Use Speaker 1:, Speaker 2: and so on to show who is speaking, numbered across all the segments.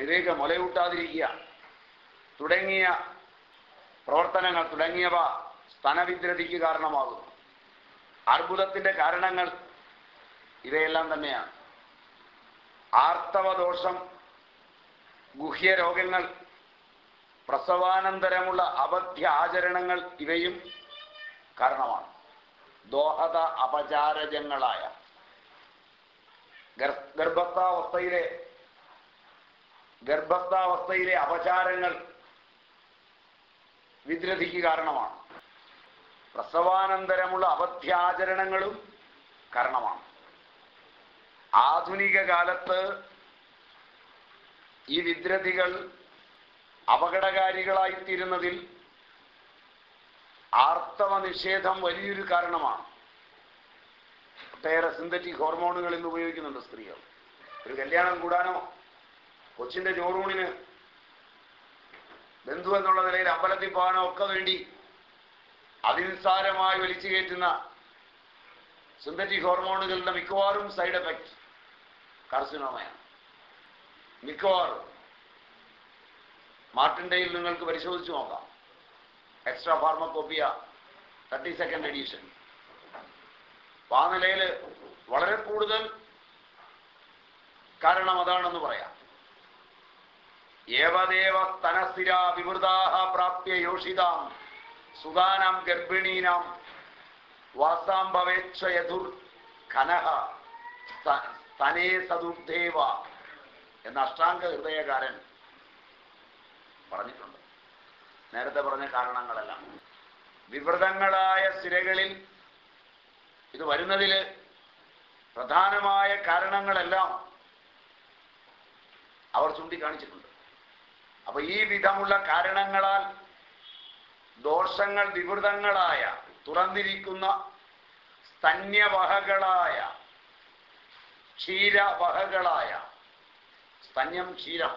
Speaker 1: ഇവയൊക്കെ മുലയൂട്ടാതിരിക്കുക. തുടങ്ങിയ പ്രവർത്തനങ്ങൾ തുടങ്ങിയവ സ്ഥാനവിദ്രതിക്ക് കാരണമാകും അർബുദത്തിന്റെ കാരണങ്ങൾ ഇവയെല്ലാം തന്നെയാണ്. ആർത്തവദോഷം ഗുഹ്യ രോഗങ്ങൾ പ്രസവാനന്തരമുള്ള അബദ്ധ്യ ആചരണങ്ങൾ ഇവയും കാരണമാണ്. ദോഹത അപചാരജങ്ങളായ ഗർ- ഗർഭസ്ഥാവസ്ഥയിലെ ഗർഭസ്ഥാവസ്ഥയിലെ അപചാരങ്ങൾ വിദ്രതിക്ക് കാരണമാണ്. പ്രസവാനന്തരമുള്ള അബദ്ധ്യാചരണങ്ങളും കാരണമാണ്. ആധുനിക കാലത്ത് ഈ വിദ്രതികൾ അപകടകാരികളായിത്തീരുന്നതിൽ ആർത്തവ നിഷേധം വലിയൊരു കാരണമാണ്. ഒട്ടേറെ സിന്തറ്റിക് ഹോർമോണുകൾ ഇന്ന് ഉപയോഗിക്കുന്നുണ്ട് സ്ത്രീകൾ. ഒരു കല്യാണം കൂടാനോ കൊച്ചിന്റെ ചോറൂണിന് ബന്ധു എന്നുള്ള നിലയിൽ അമ്പലത്തിൽ പോകാനോ ഒക്കെ വേണ്ടി അതിനിസ്സാരമായി വലിച്ചു കയറ്റുന്ന സിന്തറ്റിക് ഹോർമോണുകളുടെ മിക്കവാറും സൈഡ് എഫക്റ്റ് കാർസിനോമയാണ്. മിക്കവാറും. മാർട്ടിൻഡേയിൽ നിങ്ങൾക്ക് പരിശോധിച്ച് നോക്കാം. Extra pharmacopoeia thirty second edition. ആ നിലയിൽ വളരെ കൂടുതൽ കാരണം അതാണെന്ന് പറയാം. ഏവദേവ സുഗാനാം ഗർഭിണീനാം വാസാം എന്ന അഷ്ടാംഗ ഹൃദയകാരൻ പറഞ്ഞിട്ടുണ്ട്. നേരത്തെ പറഞ്ഞ കാരണങ്ങളെല്ലാം. വിവൃതങ്ങളായ സ്ഥിരകളിൽ ഇത് വരുന്നതിൽ പ്രധാനമായ കാരണങ്ങളെല്ലാം അവർ ചൂണ്ടിക്കാണിച്ചിട്ടുണ്ട്. അപ്പൊ ഈ വിധമുള്ള കാരണങ്ങളാൽ ദോഷങ്ങൾ വിവൃതങ്ങളായ തുറന്നിരിക്കുന്ന സ്തന്യവഹകളായ ക്ഷീരവഹകളായ സ്തന്യം ക്ഷീരം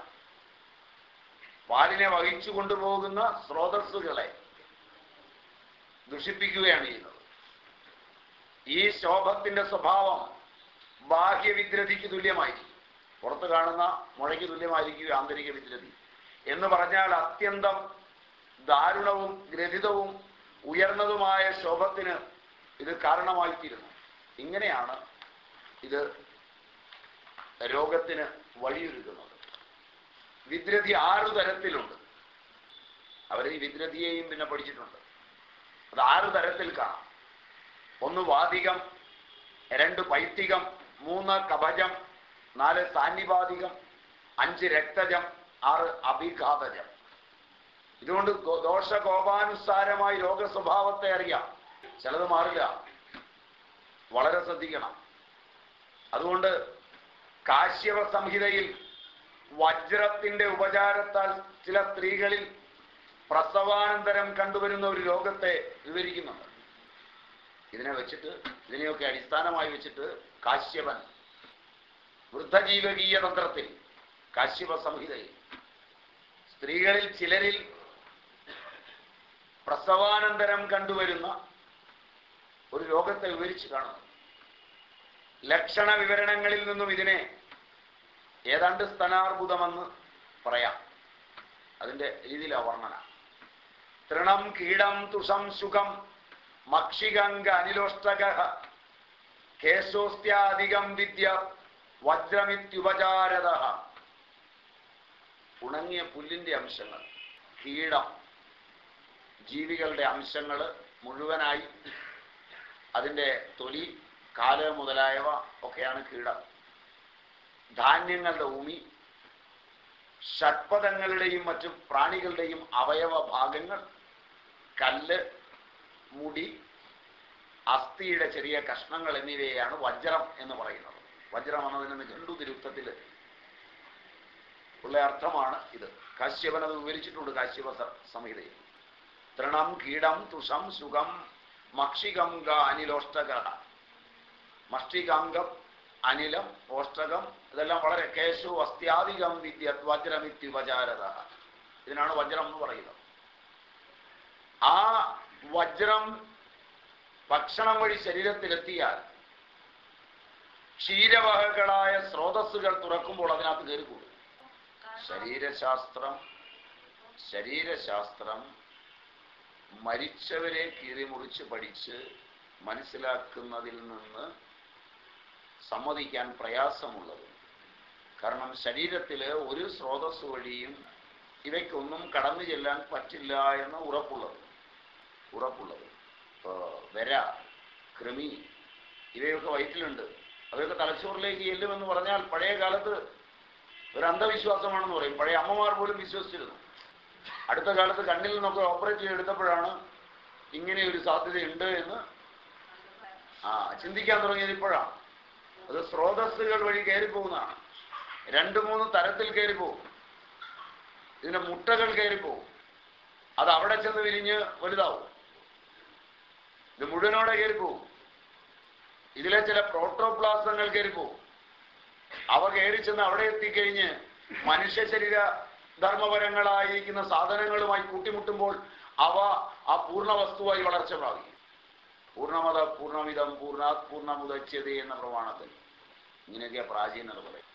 Speaker 1: പാലിനെ വഹിച്ചു കൊണ്ടുപോകുന്ന സ്രോതസ്സുകളെ ദുഷിപ്പിക്കുകയാണ് ചെയ്യുന്നത്. ഈ ശോഭത്തിന്റെ സ്വഭാവം ബാഹ്യവിദ്രതിക്ക് തുല്യമായിരിക്കും. പുറത്ത് കാണുന്ന മുഴയ്ക്ക് തുല്യമായിരിക്കും ആന്തരിക വിദ്രതി എന്ന് പറഞ്ഞാൽ അത്യന്തം ദാരുണവും ഗ്രഥിതവും ഉയർന്നതുമായ ശോഭത്തിന് ഇത് കാരണമായിത്തീരുന്നു. ഇങ്ങനെയാണ് ഇത് രോഗത്തിന് വഴിയൊരുക്കുന്നത്. വിദ്രതി ആറു തരത്തിലുണ്ട്. അവർ ഈ വിദ്രതിയെയും പിന്നെ പഠിച്ചിട്ടുണ്ട്. അത് ആറ് തരത്തിൽ കാണാം. ഒന്ന് വാതികം രണ്ട് പൈത്തികം മൂന്ന് കവചം നാല് സാന്നിപാതികം അഞ്ച് രക്തജം ആറ് അഭിഘാതജം ഇതുകൊണ്ട് ദോഷകോപാനുസാരമായി ലോക സ്വഭാവത്തെ അറിയാം. ചിലത് മാറില്ല. വളരെ ശ്രദ്ധിക്കണം. അതുകൊണ്ട് കാശ്യവ സംഹിതയിൽ വജ്രത്തിന്റെ ഉപചാരത്താൽ ചില സ്ത്രീകളിൽ പ്രസവാനന്തരം കണ്ടുവരുന്ന ഒരു രോഗത്തെ വിവരിക്കുന്നുണ്ട്. ഇതിനെ വെച്ചിട്ട് ഇതിനെയൊക്കെ അടിസ്ഥാനമായി വെച്ചിട്ട് കാശ്യപൻ വൃദ്ധജീവകീയ തന്ത്രത്തിൽ കാശ്യപ സംഹിതയിൽ സ്ത്രീകളിൽ ചിലരിൽ പ്രസവാനന്തരം കണ്ടുവരുന്ന ഒരു രോഗത്തെ വിവരിച്ച് കാണുന്നു. ലക്ഷണ വിവരണങ്ങളിൽ നിന്നും ഇതിനെ ഏതാണ്ട് സ്തനാർബുദമെന്ന് പറയാം. അതിന്റെ രീതിയിലാ വർണന. തൃണം കീടം തുഷം സുഖം മക്ഷികങ്ക അനിലോഷ്ടക കേശോസ്ത്യാധികം വിദ്യ വജ്രമിത്യുപചാരത ഉണങ്ങിയ പുല്ലിന്റെ അംശങ്ങൾ കീടം ജീവികളുടെ അംശങ്ങൾ മുഴുവനായി അതിന്റെ തൊലി കാൽ മുതലായവ ഒക്കെയാണ് കീടം. ധാന്യങ്ങളുടെ ഉമി ഷഡ്പഥങ്ങളുടെയും മറ്റു പ്രാണികളുടെയും അവയവ ഭാഗങ്ങൾ കല്ല് മുടി അസ്ഥിയുടെ ചെറിയ കഷ്ണങ്ങൾ എന്നിവയാണ് വജ്രം എന്ന് പറയുന്നത്. വജ്രം എന്നതിന് ഗണ്ടു തിരുത്തത്തിൽ ഉള്ള അർത്ഥമാണ് ഇത്. കാശ്യപൻ അത് വിവരിച്ചിട്ടുണ്ട് കാശ്യപ സംഹിതയിൽ തൃണം കീടം തുഷം സുഖം മക്ഷികംഗ അനിലോഷ്ടക. മഷ്ടികാംഗം അനിലം ഓഷ്ടകം ഇതെല്ലാം വളരെ കേശു അസ്ത്യാധികം വിദ്യ വജ്രമിത്യുപചാരത ഇതിനാണ് വജ്രം എന്ന് പറയുന്നത്. ആ വജ്രം ഭക്ഷണം വഴി ശരീരത്തിലെത്തിയാൽ ക്ഷീരവഹകളായ സ്രോതസ്സുകൾ തുറക്കുമ്പോൾ അതിനകത്ത് കയറി കൂടും ശരീരശാസ്ത്രം ശരീരശാസ്ത്രം മരിച്ചവരെ കീറിമുറിച്ച് പഠിച്ച് മനസ്സിലാക്കുന്നതിൽ നിന്ന് സമ്മതിക്കാൻ പ്രയാസമുള്ളത്. കാരണം ശരീരത്തിൽ ഒരു സ്രോതസ് വഴിയും ഇവയ്ക്കൊന്നും കടന്നു ചെല്ലാൻ പറ്റില്ല എന്ന് ഉറപ്പുള്ളത്. ഉറപ്പുള്ളത്. ഇപ്പോൾ വര കൃമി ഇവയൊക്കെ വയറ്റിലുണ്ട്. അവയൊക്കെ തലച്ചോറിലേക്ക് ചെല്ലുമെന്ന് പറഞ്ഞാൽ പഴയ കാലത്ത് ഒരു അന്ധവിശ്വാസമാണെന്ന് പറയും. പഴയ അമ്മമാർ പോലും വിശ്വസിച്ചിരുന്നു. അടുത്ത കാലത്ത് കണ്ണിൽ നിന്നൊക്കെ ഓപ്പറേറ്റ് ചെയ്തെടുത്തപ്പോഴാണ് ഇങ്ങനെ ഒരു സാധ്യതയുണ്ട് എന്ന്. ആ ചിന്തിക്കാൻ തുടങ്ങിയത് ഇപ്പോഴാണ്. അത് സ്രോതസ്സുകൾ വഴി കയറിപ്പോകുന്നതാണ്. രണ്ട് മൂന്ന് തരത്തിൽ കയറിപ്പോകും. ഇതിന്റെ മുട്ടകൾ കയറിപ്പോകും. അത് അവിടെ ചെന്ന് വിരിഞ്ഞ് വലുതാവും. ഇത് മുഴുവനോടെ കയറിപ്പോകും. ഇതിലെ ചില പ്രോട്ടോപ്ലാസങ്ങൾ കയറിപ്പോകും. അവ കയറി ചെന്ന് അവിടെ എത്തിക്കഴിഞ്ഞ് മനുഷ്യ ശരീര ധർമ്മപരങ്ങളായിരിക്കുന്ന സാധനങ്ങളുമായി കൂട്ടിമുട്ടുമ്പോൾ അവ ആ പൂർണ വസ്തുവായി വളർച്ച പ്രാപിക്കും. പൂർണമത പൂർണമിതം പൂർണാത് പൂർണമുദച്യത എന്ന പ്രമാണത്തിൽ. ഇങ്ങനെയൊക്കെ പ്രാചീനത പറയും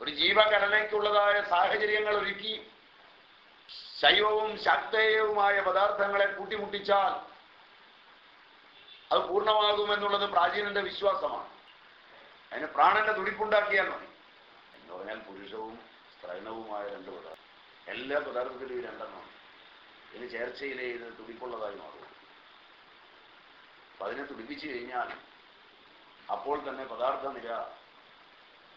Speaker 1: ഒരു ജീവഘടനയ്ക്കുള്ളതായ സാഹചര്യങ്ങൾ ഒരുക്കി ശൈവവും ശാക്തേയവുമായ പദാർത്ഥങ്ങളെ കൂട്ടിമുട്ടിച്ചാൽ അത് പൂർണമാകുമെന്നുള്ളത് പ്രാചീനന്റെ വിശ്വാസമാണ്. അതിന് പ്രാണന്റെ തുടിപ്പുണ്ടാക്കിയാൽ മതി എന്ന് പറഞ്ഞാൽ പുരുഷവും സ്ത്രൈണവുമായ രണ്ട് പദാർത്ഥം. എല്ലാ പദാർത്ഥത്തിലും ഈ രണ്ടെണ്ണം ഇതിന് ചേർച്ചയിലെ ഇത് തുടിപ്പുള്ളതായി മാറും. അപ്പൊ അതിനെ തുടിപ്പിച്ചു കഴിഞ്ഞാൽ അപ്പോൾ തന്നെ പദാർത്ഥ നിര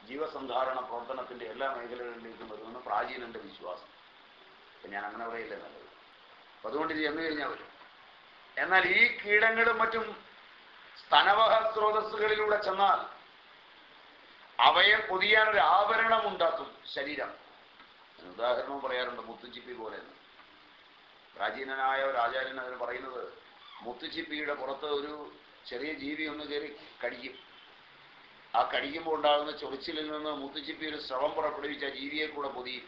Speaker 1: ജീവസന്ധാരണ പ്രവർത്തനത്തിന്റെ എല്ലാ മേഖലകളിലേക്കും വരുമെന്ന് പ്രാചീനന്റെ വിശ്വാസം. ഞാൻ അങ്ങനെ പറയില്ലേ നല്ലത്. അപ്പൊ അതുകൊണ്ട് ഇത് ചെന്നു കഴിഞ്ഞാൽ വരും. എന്നാൽ ഈ കീടങ്ങളും മറ്റും സ്തനവഹ സ്രോതസ്സുകളിലൂടെ ചെന്നാൽ അവയെ പൊതിയാൻ ഒരു ആഭരണം ഉണ്ടാക്കും ശരീരം ഉദാഹരണവും പറയാറുണ്ട് മുത്തുച്ചിപ്പി പോലെ. പ്രാചീനനായ ഒരു ആചാര്യൻ അതിന് പറയുന്നത് മുത്തുച്ചിപ്പിയുടെ പുറത്ത് ഒരു ചെറിയ ജീവി ഒന്ന് കയറി കടിക്കും. ആ കടിക്കുമ്പോൾ ഉണ്ടാകുന്ന ചൊറിച്ചിലിൽ നിന്ന് മുത്തുച്ചിപ്പി ഒരു സ്രവം പുറപ്പെടുവിച്ച ആ ജീവിയെ കൂടെ പൊതിയും.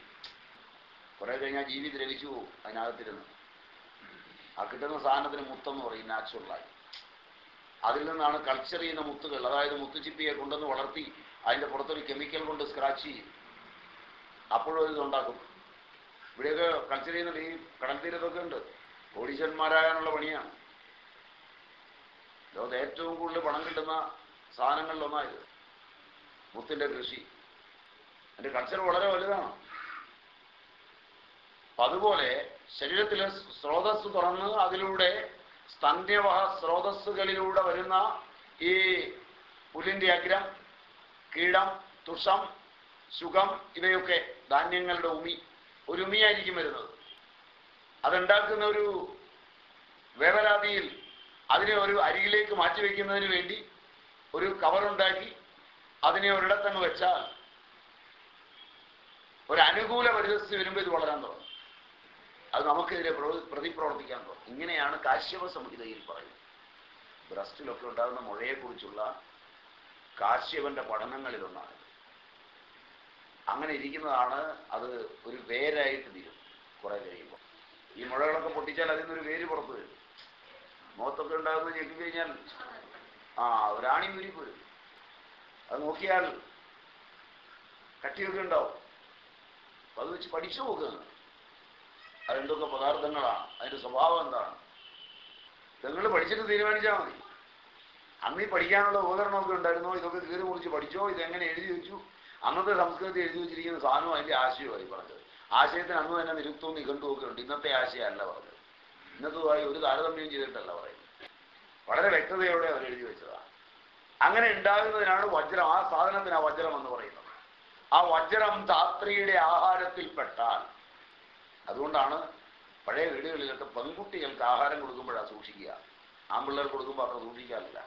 Speaker 1: കുറെ കഴിഞ്ഞാൽ ജീവി ദ്രവിച്ചു അതിനകത്തിരുന്ന്. ആ കിട്ടുന്ന സാധനത്തിന് മുത്തെന്ന് പറയും നാച്ചുറലായി അതിൽ നിന്നാണ് കൾച്ചർ ചെയ്യുന്ന മുത്തുകൾ അതായത് മുത്തുച്ചിപ്പിയെ കൊണ്ടുവന്ന് വളർത്തി അതിന്റെ പുറത്തൊരു കെമിക്കൽ കൊണ്ട് സ്ക്രാച്ച് ചെയ്യും. അപ്പോഴും ഇതുണ്ടാക്കും. ഇവിടെയൊക്കെ കൾച്ചർ ചെയ്യുന്ന ഈ കടൽ തീരത്തൊക്കെ ഉണ്ട്. കോടീശ്വരന്മാരാകാനുള്ള പണിയാണ്. ലോകത്ത് ഏറ്റവും കൂടുതൽ പണം കിട്ടുന്ന സാധനങ്ങളിലൊന്നായത് മുത്തിന്റെ കൃഷി. അതിന്റെ കൾച്ചർ വളരെ വലുതാണ്. അപ്പം അതുപോലെ ശരീരത്തിലെ സ്രോതസ് തുറന്ന് അതിലൂടെ സ്തന്യവഹ സ്രോതസ്സുകളിലൂടെ വരുന്ന ഈ പുല്ലിന്റെ അഗ്രം കീടം തുഷം സുഖം ഇവയൊക്കെ ധാന്യങ്ങളുടെ ഉമി ഒരു ഉമിയായിരിക്കും വരുന്നത്. അതുണ്ടാക്കുന്ന ഒരു വേവരാതിയിൽ അതിനെ ഒരു അരികിലേക്ക് മാറ്റിവെക്കുന്നതിന് വേണ്ടി ഒരു കവറുണ്ടാക്കി അതിനെ ഒരിടത്തങ്ങ് വെച്ചാൽ ഒരു അനുകൂല പരിതസ്ഥിതി വരുമ്പോൾ ഇത് വളരാൻ തുടങ്ങും. അത് നമുക്കെതിരെ പ്രവ- പ്രതിപ്രവർത്തിക്കാൻ തുടങ്ങും. ഇങ്ങനെയാണ് കാശ്യപ സംഹിതയിൽ പറയുന്നത്. ബ്രസ്റ്റിലൊക്കെ ഉണ്ടാകുന്ന മുഴയെക്കുറിച്ചുള്ള കാശ്യപന്റെ പഠനങ്ങളിലൊന്നാണ്. അങ്ങനെ ഇരിക്കുന്നതാണ് അത് ഒരു വേരായിട്ട് തീരും കുറെ കഴിയുമ്പോൾ. ഈ മുഴകളൊക്കെ പൊട്ടിച്ചാൽ അതിൽ നിന്നൊരു വേര് പുറത്ത് വരും. മുഖത്തൊക്കെ ഉണ്ടാകുന്ന ഞെക്കി കഴിഞ്ഞാൽ ആ ഒരാണി പോരും. അത് നോക്കിയാൽ കട്ടിയൊക്കെ ഉണ്ടാവും. അത് വെച്ച് പഠിച്ചു നോക്കുക അതെന്തൊക്കെ പദാർത്ഥങ്ങളാണ് അതിന്റെ സ്വഭാവം എന്താണ്? നിങ്ങൾ പഠിച്ചിട്ട് തീരുമാനിച്ചാൽ മതി. അന്ന് ഈ പഠിക്കാനുള്ള ഉപകരണമൊക്കെ ഉണ്ടായിരുന്നോ. ഇതൊക്കെ തീരെ കുറിച്ച് പഠിച്ചോ? ഇതെങ്ങനെ എഴുതി വെച്ചു? അന്നത്തെ സംസ്കൃതത്തിൽ എഴുതി വെച്ചിരിക്കുന്ന സാധനവും അതിന്റെ ആശയമായി പറഞ്ഞത്. ആശയത്തിന് അന്ന് തന്നെ നിരുക്തവും നിഘണ്ടുവൊക്കെ ഉണ്ട്. ഇന്നത്തെ ആശയമല്ല പറഞ്ഞത്. ഇന്നത്തതുമായി ഒരു താരതമ്യം ചെയ്തിട്ടല്ല പറയുന്നത്. വളരെ വ്യക്തതയോടെ അവർ എഴുതി വെച്ചതാണ്. അങ്ങനെ ഉണ്ടാകുന്നതിനാണ് വജ്രം ആ സാധനത്തിന് ആ വജ്രം എന്ന് പറയുന്നത്. ആ വജ്രം ധാത്രിയുടെ ആഹാരത്തിൽപ്പെട്ടാൽ അതുകൊണ്ടാണ് പഴയ വീടുകളിലൊക്കെ പെൺകുട്ടികൾക്ക് ആഹാരം കൊടുക്കുമ്പോഴാണ് സൂക്ഷിക്കുക. ആൺപിള്ളേർ കൊടുക്കുമ്പോൾ അത്ര സൂക്ഷിക്കാറില്ല.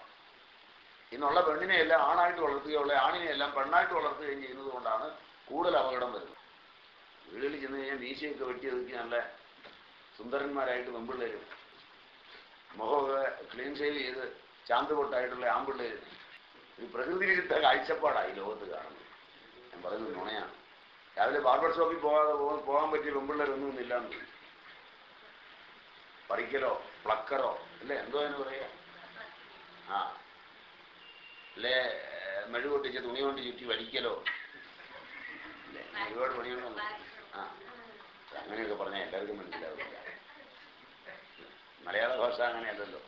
Speaker 1: ഇന്നുള്ള പെണ്ണിനെയെല്ലാം ആണായിട്ട് വളർത്തുകയുള്ള ആണിനെയെല്ലാം പെണ്ണായിട്ട് വളർത്തുകയും ചെയ്യുന്നത് കൊണ്ടാണ് കൂടുതൽ അപകടം വരുന്നത്. വീടുകളിൽ ചെന്ന് കഴിഞ്ഞാൽ മീശയൊക്കെ വെട്ടി നല്ല സുന്ദരന്മാരായിട്ട് പെൺപിള്ളേരും മുഖമൊക്കെ ക്ലീൻ ഷേവ് ചെയ്ത് ചാന്ത് പൊട്ടായിട്ടുള്ള ആൺപിള്ളേരും. ഒരു പ്രകൃതി വിരുദ്ധ കാഴ്ചപ്പാടായി ലോകത്ത് കാണുന്നത്. ഞാൻ പറയുന്നത് നുണയാണ്. രാവിലെ ബാർബർ ഷോപ്പിൽ പോകാതെ പോകാൻ പറ്റിയ പെൺപിള്ളേരൊന്നും ഇല്ലാന്ന് പറിക്കലോ പ്ലക്കറോ അല്ലേ? എന്തോ എന്ന് പറയാ. ആ. അല്ലേ മെഴുകൊട്ടിച്ച് തുണി കൊണ്ട് ചുറ്റി വലിക്കലോ? ഒരുപാട് പണിയുണ്ടോ ആ അങ്ങനെയൊക്കെ പറഞ്ഞാൽ എല്ലാവർക്കും മനസ്സിലാവില്ല. മലയാള ഭാഷ അങ്ങനെയല്ലല്ലോ.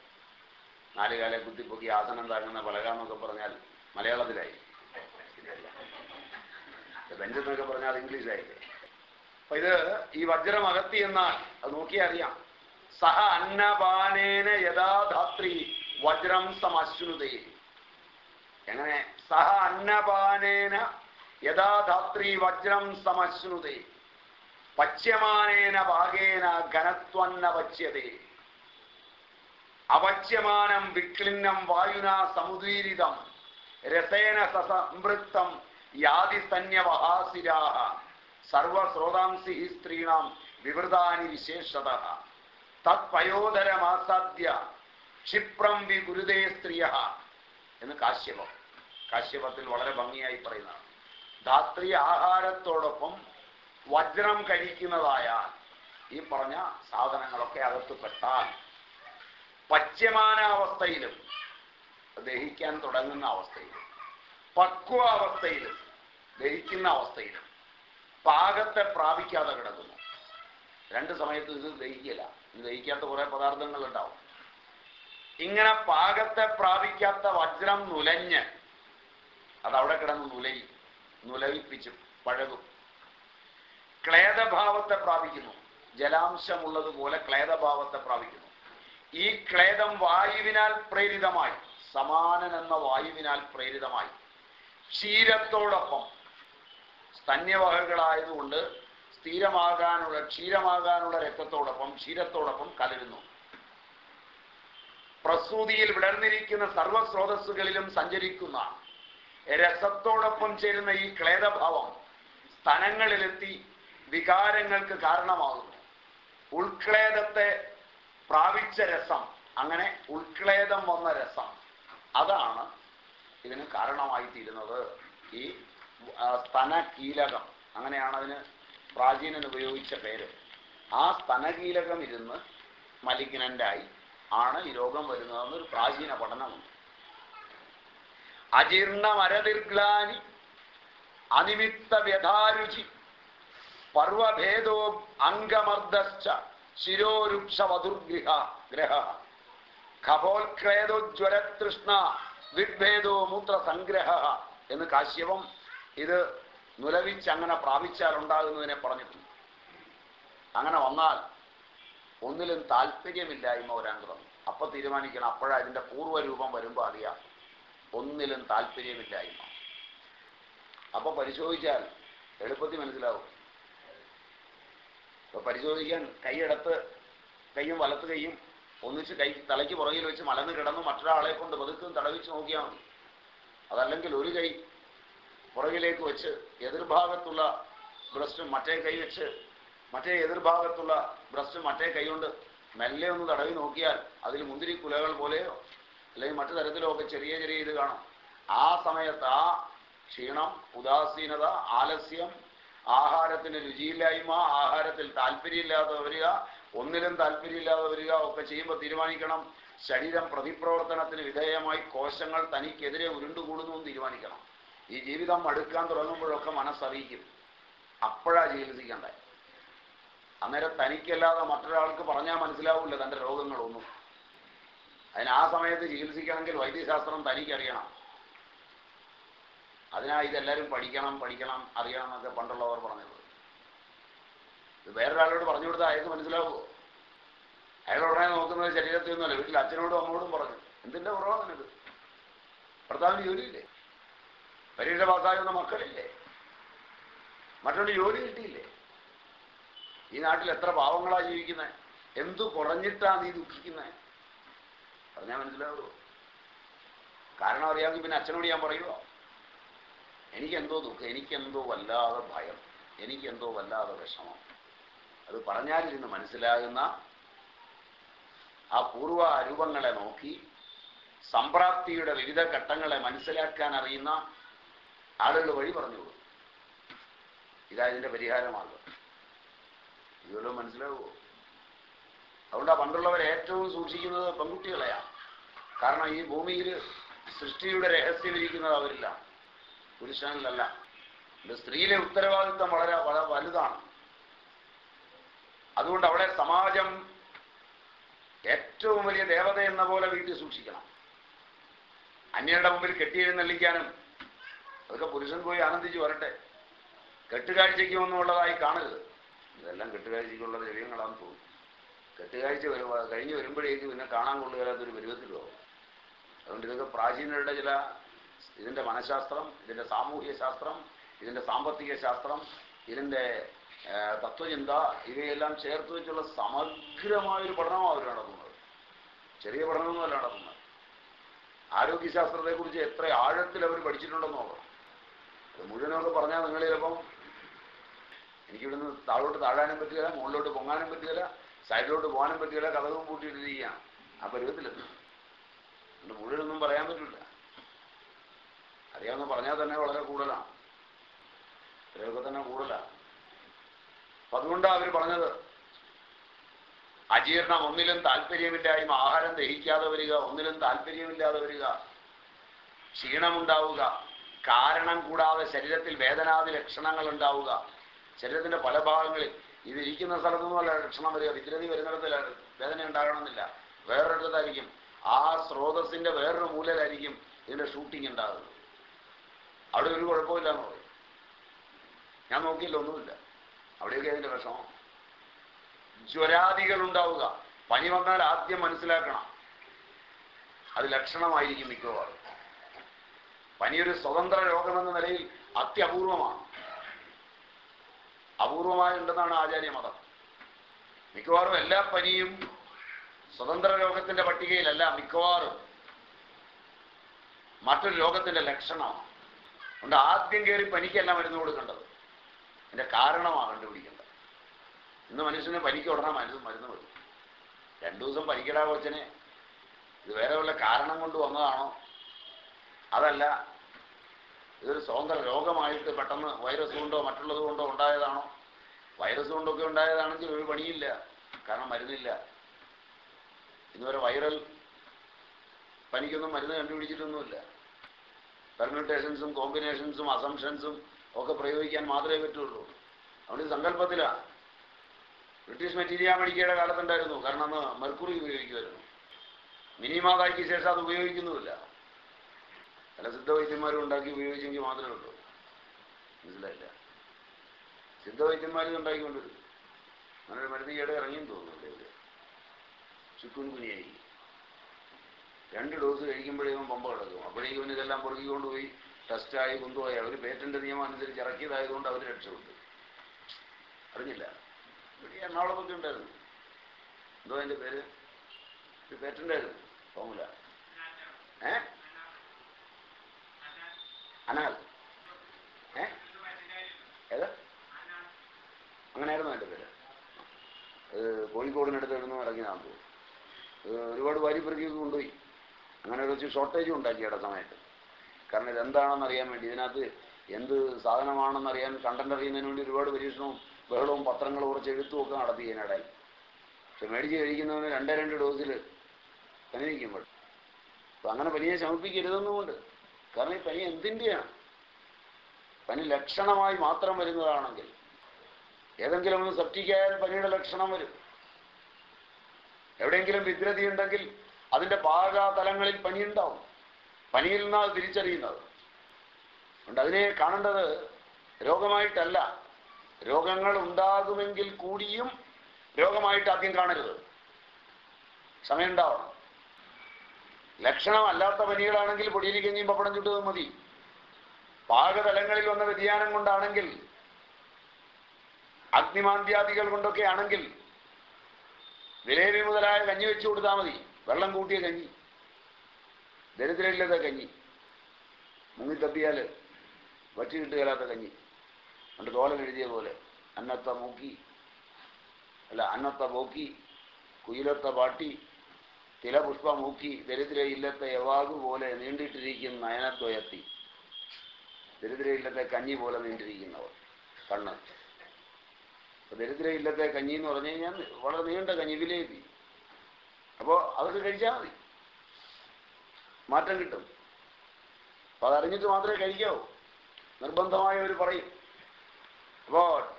Speaker 1: നാല് കാലെ കുത്തിപ്പൊക്കി ആസനം താങ്ങുന്ന പലകാന്നൊക്കെ പറഞ്ഞാൽ മലയാളത്തിലായി. ബെഞ്ചെന്നൊക്കെ പറഞ്ഞാൽ ഇംഗ്ലീഷായില്ലേ അപ്പൊ ഇത് ഈ വജ്രം അകത്തി എന്നാൽ അത് നോക്കിയാൽ അറിയാം. സഹ അന്നപാനേന യഥാധാത്രി വജ്രം സമശ്നുതേ എങ്ങനെ? സഹ അന്നപാനേന യഥാധാത്രി വജ്രം സമശ്നുതേ. പച്യമാനേന ഭാഗേന ഘനത്വന്ന പച്യതേ. അപച്യമാനം വിക്ലിന്നം വായുന സമുദീരിതം. രസേന സസംവൃത്തം യാതി സന്യവഹാസിരാഹ. സർവസ്രോതാംസി സ്ത്രീണാം വിവൃതാനി വിശേഷത. തത്പയോധരമാസാദ്യ ക്ഷിപ്രം വി ഗുരുദേ സ്ത്രീയ എന്ന് കാശ്യപം. കാശ്യപത്തിൽ വളരെ ഭംഗിയായി പറയുന്നതാണ്. ധാത്രി ആഹാരത്തോടൊപ്പം വജ്രം കഴിക്കുന്നതായാൽ ഈ പറഞ്ഞ സാധനങ്ങളൊക്കെ അകത്ത് പെട്ടാൽ പച്യമാനാവസ്ഥയിലും ദഹിക്കാൻ തുടങ്ങുന്ന അവസ്ഥയിലും പക്വ അവസ്ഥയിലും ദഹിക്കുന്ന അവസ്ഥയിലും പാകത്തെ പ്രാപിക്കാതെ കിടക്കുന്നു. രണ്ട് സമയത്ത് ഇത് ദഹിക്കില്ല. ഇത് ദഹിക്കാത്ത കുറെ പദാർത്ഥങ്ങൾ ഉണ്ടാവും ഇങ്ങനെ പാകത്തെ പ്രാപിക്കാത്ത വജ്രം നുലഞ്ഞ് അതവിടെ കിടന്ന് നുലയി നുലവിപ്പിച്ച് പഴകും. ക്ലേദഭാവത്തെ പ്രാപിക്കുന്നു. ജലാംശമുള്ളതുപോലെ ക്ലേദഭാവത്തെ പ്രാപിക്കുന്നു. ഈ ക്ലേദം വായുവിനാൽ പ്രേരിതമായി സമാനൻ എന്ന വായുവിനാൽ പ്രേരിതമായി. ക്ഷീരത്തോടൊപ്പം സ്തന്യവകകളായതുകൊണ്ട് സ്ഥിരമാകാനുള്ള ക്ഷീരമാകാനുള്ള രക്തത്തോടൊപ്പം ക്ഷീരത്തോടൊപ്പം കലരുന്നു. പ്രസൂതിയിൽ വിടർന്നിരിക്കുന്ന സർവസ്രോതസ്സുകളിലും സഞ്ചരിക്കുന്ന രസത്തോടൊപ്പം ചേരുന്ന ഈ ക്ലേദഭാവം സ്ഥലങ്ങളിലെത്തി വികാരങ്ങൾക്ക് കാരണമാകുന്നു. ഉൾക്ലേദത്തെ പ്രാപിച്ച രസം അങ്ങനെ ഉൾക്ലേദം വന്ന രസം അതാണ് ഇതിന് കാരണമായി തീരുന്നത്. ഈ സ്തനകീലകം അങ്ങനെയാണ് അതിന് പ്രാചീനൻ ഉപയോഗിച്ച പേര്. ആ സ്തനകീലകം ഇരുന്ന് മലിഗ്നന്റായി ആണ് ഈ രോഗം വരുന്നതെന്നൊരു പ്രാചീന പഠനമുണ്ട്. അജീർണമരതിർഗ്ലാനി അനിമിത്ത വ്യഥാരുചി പർവഭേദോ അംഗമർദ്ദശ്ച ശിരോരുക്ഷവധുർഗൃഹ ഗ്രഹ. ഖപോൽക്ലേദോജ്വരതൃഷ്ണ വിഭേദോ മൂത്രസംഗ്രഹ എന്ന് കാശ്യപം ഇത് നുലവിച്ച് അങ്ങനെ പ്രാപിച്ചാൽ ഉണ്ടാകുന്നതിനെ പറഞ്ഞിട്ടുണ്ട്. അങ്ങനെ വന്നാൽ ഒന്നിലും താല്പര്യമില്ലായ്മ ഒരാൻ തുടങ്ങും. അപ്പൊ തീരുമാനിക്കണം. അപ്പോഴാ ഇതിന്റെ പൂർവരൂപം വരുമ്പോൾ അറിയാം. ഒന്നിലും താല്പര്യമില്ലായ്മ. അപ്പൊ പരിശോധിച്ചാൽ എളുപ്പത്തിൽ മനസ്സിലാവും. ഇപ്പൊ പരിശോധിക്കാൻ കൈയെടുത്ത് കൈയും വലത്ത് കൈയും ഒന്നിച്ച് കൈ തലയ്ക്ക് പുറകിൽ വെച്ച് മലന്ന് കിടന്ന് മറ്റൊരാളെ കൊണ്ട് പതുക്കും തടവിച്ച് നോക്കിയാൽ മതി. അതല്ലെങ്കിൽ ഒരു കൈ പുറകിലേക്ക് വെച്ച് എതിർഭാഗത്തുള്ള ബ്രസ്റ്റും മറ്റേ കൈ വെച്ച് മറ്റേ എതിർഭാഗത്തുള്ള ബ്രസ്റ്റും മറ്റേ കൈ കൊണ്ട് മെല്ലെ ഒന്ന് തടവി നോക്കിയാൽ അതിൽ മുന്തിരി കുലകൾ പോലെയോ അല്ലെങ്കിൽ മറ്റു തരത്തിലോ ഒക്കെ ചെറിയ ചെറിയ ഇത് കാണും. ആ സമയത്ത് ആ ക്ഷീണം ഉദാസീനത ആലസ്യം ആഹാരത്തിന് രുചിയില്ലായ്മ ആഹാരത്തിൽ താല്പര്യമില്ലാതെ വരിക ഒന്നിലും താല്പര്യമില്ലാതെ വരിക ഒക്കെ ചെയ്യുമ്പോൾ തീരുമാനിക്കണം. ശരീരം പ്രതിപ്രവർത്തനത്തിന് വിധേയമായി കോശങ്ങൾ തനിക്കെതിരെ ഉരുണ്ടുകൂടുന്നു തീരുമാനിക്കണം. ഈ ജീവിതം അടുക്കാൻ തുടങ്ങുമ്പോഴൊക്കെ മനസ്സറിയിക്കും. അപ്പോഴാ ചികിത്സിക്കണ്ടേ അന്നേരം തനിക്കല്ലാതെ മറ്റൊരാൾക്ക് പറഞ്ഞാൽ മനസ്സിലാവില്ല തന്റെ രോഗങ്ങളൊന്നും. അതിന് ആ സമയത്ത് ചികിത്സിക്കണമെങ്കിൽ വൈദ്യശാസ്ത്രം തനിക്കറിയണം. അതിനാ ഇതെല്ലാവരും പഠിക്കണം പഠിക്കണം അറിയണം എന്നൊക്കെ പണ്ടുള്ളവർ പറഞ്ഞത്. ഇത് വേറൊരാളോട് പറഞ്ഞു കൊടുത്താൽ അയാൾക്ക് മനസ്സിലാവുമോ? അയാൾ ഉടനെ നോക്കുന്നത് ശരീരത്തിൽ നിന്നല്ല വീട്ടിൽ അച്ഛനോടും അമ്മോടും പറഞ്ഞു. എന്തിന്റെ കുറവാണ് നിനക്ക്? ഭർത്താവിന് ജോലിയില്ലേ? പരീക്ഷ പാസ്സാകുന്ന മക്കളില്ലേ? മറ്റൊരു ജോലി കിട്ടിയില്ലേ? ഈ നാട്ടിൽ എത്ര പാവങ്ങളാണ് ജീവിക്കുന്നത് എന്തു കുറഞ്ഞിട്ടാണ് നീ ദുഃഖിക്കുന്നത് പറഞ്ഞാൽ മനസ്സിലാവുമോ കാരണം അറിയാമെങ്കിൽ പിന്നെ അച്ഛനോട് ഞാൻ പറയുമോ എനിക്കെന്തോ ദുഃഖം എനിക്കെന്തോ വല്ലാതെ ഭയം എനിക്കെന്തോ വല്ലാതെ വിഷമം. അത് പറഞ്ഞാലിരുന്ന് മനസ്സിലാകുന്ന ആ പൂർവ രൂപങ്ങളെ നോക്കി സംപ്രാപ്തിയുടെ വിവിധ ഘട്ടങ്ങളെ മനസ്സിലാക്കാൻ അറിയുന്ന ആളുകൾ വഴി പറഞ്ഞു കൊടുക്കും ഇതാ ഇതിന്റെ പരിഹാരമാകും ഇതുവല്ലോ മനസ്സിലാവുമോ അതുകൊണ്ട് പണ്ടുള്ളവർ ഏറ്റവും സൂക്ഷിക്കുന്നത് പെൺകുട്ടികളെയാ. കാരണം ഈ ഭൂമിയിൽ സൃഷ്ടിയുടെ രഹസ്യം ഇരിക്കുന്നത് അവരില്ല. പുരുഷനിലല്ല സ്ത്രീയിലെ ഉത്തരവാദിത്വം വളരെ വലുതാണ്. അതുകൊണ്ട് അവിടെ സമാജം ഏറ്റവും വലിയ ദേവത എന്ന പോലെ വീട്ടിൽ സൂക്ഷിക്കണം. അന്യരുടെ മുമ്പിൽ കെട്ടിയെഴുന്നള്ളിക്കാനും അതൊക്കെ പുരുഷൻ പോയി ആനന്ദിച്ച് വരട്ടെ. കെട്ടുകാഴ്ചയ്ക്ക് ഒന്നുമുള്ളതായി കാണരുത്. ഇതെല്ലാം കെട്ടുകാഴ്ചയ്ക്കുള്ള ദൈവങ്ങളാണെന്ന് തോന്നുന്നു. കെട്ടുകാഴ്ച കഴിഞ്ഞ് വരുമ്പോഴേക്ക് പിന്നെ കാണാൻ കൊള്ളുകയില്ലാത്തൊരു പരുവത്തിലാവും അതുകൊണ്ട് ഇതൊക്കെ പ്രാചീനരുടെ ചില ഇതിന്റെ മനഃശാസ്ത്രം ഇതിന്റെ സാമൂഹ്യ ശാസ്ത്രം ഇതിന്റെ സാമ്പത്തിക ശാസ്ത്രം ഇതിന്റെ തത്വചിന്ത ഇവയെല്ലാം ചേർത്ത് വെച്ചുള്ള സമഗ്രമായൊരു പഠനമാണ് അവർ നടത്തുന്നത്. ചെറിയ പഠനമൊന്നുമല്ല നടത്തുന്നത്. ആരോഗ്യശാസ്ത്രത്തെക്കുറിച്ച് എത്ര ആഴത്തിൽ അവർ പഠിച്ചിട്ടുണ്ടെന്ന് നോക്കണം. അത് മുഴുവനൊക്കെ പറഞ്ഞാൽ നിങ്ങൾ ചിലപ്പം എനിക്കിവിടുന്ന് താഴോട്ട് താഴാനും പറ്റുകയില്ല മുകളിലോട്ട് പൊങ്ങാനും പറ്റുകയില്ല. സൈഡിലോട്ട് പോകാനും പറ്റില്ല കഥകും പൂട്ടിയിട്ടിരിക്കുകയാണ്. ആ പരുവത്തിലെത്തും അതുകൊണ്ട് മുഴുവനൊന്നും പറയാൻ പറ്റില്ല. അറിയാവുന്ന പറഞ്ഞാൽ തന്നെ വളരെ കൂടുതലാണ്. ഇത്രയൊക്കെ തന്നെ കൂടുതലാണ്. അപ്പൊ അതുകൊണ്ടാണ് അവർ പറഞ്ഞത് അജീർണം ഒന്നിലും താല്പര്യമില്ലായ്മ ആഹാരം ദഹിക്കാതെ വരിക ഒന്നിലും താല്പര്യമില്ലാതെ വരിക ക്ഷീണമുണ്ടാവുക കാരണം കൂടാതെ ശരീരത്തിൽ വേദനാദി ലക്ഷണങ്ങൾ ഉണ്ടാവുക ശരീരത്തിന്റെ പല ഭാഗങ്ങളിൽ ഇത് ഇരിക്കുന്ന സ്ഥലത്തൊന്നുമല്ല ലക്ഷണം വരിക. വിദ്രതി വരുന്നിടത്ത് വേദന ഉണ്ടാകണമെന്നില്ല. വേറൊരിടത്തായിരിക്കും. ആ സ്രോതസ്സിന്റെ വേറൊരു മൂലയിലായിരിക്കും ഇതിന്റെ ഷൂട്ടിംഗ് ഉണ്ടാകുന്നത്. അവിടെ ഒരു കുഴപ്പമില്ല എന്ന് പറയും. ഞാൻ നോക്കിയില്ല ഒന്നുമില്ല. അവിടെയൊക്കെ അതിന്റെ വിഷമം. ജ്വരാദികൾ ഉണ്ടാവുക. പനി വന്നാൽ ആദ്യം മനസ്സിലാക്കണം. അത് ലക്ഷണമായിരിക്കും മിക്കവാറും. പനിയൊരു സ്വതന്ത്ര രോഗമെന്ന നിലയിൽ അത്യപൂർവമാണ്. അപൂർവമായുണ്ടെന്നാണ് ആചാര്യമതം. മിക്കവാറും എല്ലാ പനിയും സ്വതന്ത്ര രോഗത്തിന്റെ പട്ടികയിലല്ല മിക്കവാറും. മറ്റൊരു രോഗത്തിന്റെ ലക്ഷണമാണ്. അതുകൊണ്ട് ആദ്യം കയറി പനിക്കല്ല മരുന്ന് കൊടുക്കേണ്ടത്. അതിന്റെ കാരണമാണ് കണ്ടുപിടിക്കേണ്ടത്. ഇന്ന് മനുഷ്യന് പനിക്ക് ഉടനെ മരുന്ന് മരുന്ന് വരും രണ്ടു ദിവസം പനിക്കടാ കൊച്ചനെ. ഇത് വേറെ വല്ല കാരണം കൊണ്ട് വന്നതാണോ? അതല്ല ഇതൊരു സ്വതന്ത്ര രോഗമായിട്ട് പെട്ടെന്ന് വൈറസ് കൊണ്ടോ മറ്റുള്ളത് കൊണ്ടോ ഉണ്ടായതാണോ? വൈറസ് കൊണ്ടൊക്കെ ഉണ്ടായതാണെങ്കിൽ ഒരു പണിയില്ല. കാരണം മരുന്നില്ല. ഇന്നുവരെ വൈറൽ പനിക്കൊന്നും മരുന്ന് കണ്ടുപിടിച്ചിട്ടൊന്നുമില്ല. പെർമ്യൂട്ടേഷൻസും കോമ്പിനേഷൻസും അസംഷൻസും ഒക്കെ പ്രയോഗിക്കാൻ മാത്രമേ പറ്റുള്ളൂ. അതുകൊണ്ട് സങ്കല്പത്തിലാണ് ബ്രിട്ടീഷ് മെറ്റീരിയ മെഡിക്കയുടെ കാലത്തുണ്ടായിരുന്നു. കാരണം അന്ന് മെർക്കുറി ഉപയോഗിക്കുമായിരുന്നു. മിനിമാതാക്കിയ ശേഷം അത് ഉപയോഗിക്കുന്നുമില്ല. പല സിദ്ധവൈദ്യന്മാരും ഉണ്ടാക്കി ഉപയോഗിച്ചെങ്കിൽ മാത്രമേ ഉള്ളൂ. മനസ്സിലായില്ല? സിദ്ധവൈദ്യന്മാരും ഉണ്ടാക്കിക്കൊണ്ടിരുന്നു. അങ്ങനെ ഒരു മരുന്ന് ഈയിടെ ഇറങ്ങിയെന്ന് തോന്നുന്നുണ്ട് ഇവിടെ. ചുക്കുൻ കുനിയായി. രണ്ട് ഡോസ് കഴിക്കുമ്പോഴേക്കും പമ്പ കിടക്കും. അപ്പോഴേക്കും ഇവന് ഇതെല്ലാം പൊറുക്കിക്കൊണ്ട് പോയി ടെസ്റ്റായി കൊണ്ടുപോയി. അവർ പേറ്റന്റ് നിയമം അനുസരിച്ച് ഇറക്കിയതായതുകൊണ്ട് അവർ രക്ഷപ്പെട്ടു അറിഞ്ഞില്ല. ഇവിടെ എറണാകുളമൊക്കെ ഉണ്ടായിരുന്നു. എന്തോ അതിന്റെ പേര്? ആയിരുന്നു ഫോമുല. ഏ? അനാൽ. ഏത്? അങ്ങനെയായിരുന്നു എന്റെ പേര്. കോഴിക്കോടിനടുത്ത് എവിടുന്ന് ഇറങ്ങിയതാണ് തോന്നുന്നു ഒരുപാട് വാരി പെറുക്കി കൊണ്ടുപോയി. അങ്ങനെ കുറച്ച് ഷോർട്ടേജും ഉണ്ടാക്കി ഇട സമയത്ത്. കാരണം ഇതെന്താണെന്ന് അറിയാൻ വേണ്ടി ഇതിനകത്ത് എന്ത് സാധനമാണെന്ന് അറിയാൻ കണ്ടന്റ് അറിയുന്നതിന് വേണ്ടി ഒരുപാട് പരീക്ഷണവും ബഹളവും പത്രങ്ങളും കുറച്ച് എഴുത്തും ഒക്കെ നടത്തി ഇതിനിടയിൽ. പക്ഷെ മേടിച്ച് കഴിക്കുന്നവന് രണ്ടേ രണ്ട് ഡോസിൽ നിൽക്കുമ്പോൾ അപ്പം അങ്ങനെ പനിയെ ശമിപ്പിക്കരുതെന്നുമുണ്ട് കാരണം ഈ പനി എന്തിന്റെയാണ് പനി ലക്ഷണമായി മാത്രം വരുന്നതാണെങ്കിൽ ഏതെങ്കിലും ഒന്ന് സെപ്റ്റിക്കായാൽ പനിയുടെ ലക്ഷണം വരും. എവിടെയെങ്കിലും വിദ്രതി ഉണ്ടെങ്കിൽ അതിന്റെ പാകതലങ്ങളിൽ പനിയുണ്ടാവും പനിയിൽ നിന്നാണ് തിരിച്ചറിയുന്നത്. അതുകൊണ്ട് അതിനെ കാണേണ്ടത് രോഗമായിട്ടല്ല. രോഗങ്ങൾ ഉണ്ടാകുമെങ്കിൽ കൂടിയും രോഗമായിട്ട് ആദ്യം കാണരുത്. സമയം സമയമുണ്ടാവണം ലക്ഷണമല്ലാത്ത പനികളാണെങ്കിൽ പൊടിയിൽ കഞ്ഞിയും പപ്പടം ചുട്ടത് മതി. പാകതലങ്ങളിൽ വന്ന വ്യതിയാനം കൊണ്ടാണെങ്കിൽ അഗ്നിമാന്ത്യാദികൾ കൊണ്ടൊക്കെ ആണെങ്കിൽ വിലേവി മുതലായ കഞ്ഞി വെച്ചു കൊടുത്താൽ മതി. വെള്ളം കൂട്ടിയ കഞ്ഞി. ദരിദ്രയില്ലാത്ത കഞ്ഞി. മുങ്ങിത്തപ്പിയാൽ വറ്റി കിട്ടുകയില്ലാത്ത കഞ്ഞി. പണ്ട് തോല എഴുതിയ പോലെ. അന്നത്ത മൂക്കി. അല്ല അന്നത്ത പോക്കി. കുയിലത്ത പാട്ടി. തിലപുഷ്പ പുഷ്പമൂക്കി പോലെ നീണ്ടിട്ടിരിക്കുന്ന നയനദ്വയത്തി ദരിദ്ര ഇല്ലത്തെ കഞ്ഞി പോലെ നീണ്ടിരിക്കുന്നവർ കണ്ണ്. അപ്പൊ ദരിദ്ര ഇല്ലത്തെ കഞ്ഞി എന്ന് പറഞ്ഞു കഴിഞ്ഞാൽ വളരെ നീണ്ട കഞ്ഞി വിലേപി അപ്പോൾ അതൊക്കെ കഴിച്ചാൽ മതി. മാറ്റം കിട്ടും. അപ്പൊ അതറിഞ്ഞിട്ട് മാത്രമേ കഴിക്കാവൂ. നിർബന്ധമായി ഒരു പറയും. അപ്പോൾ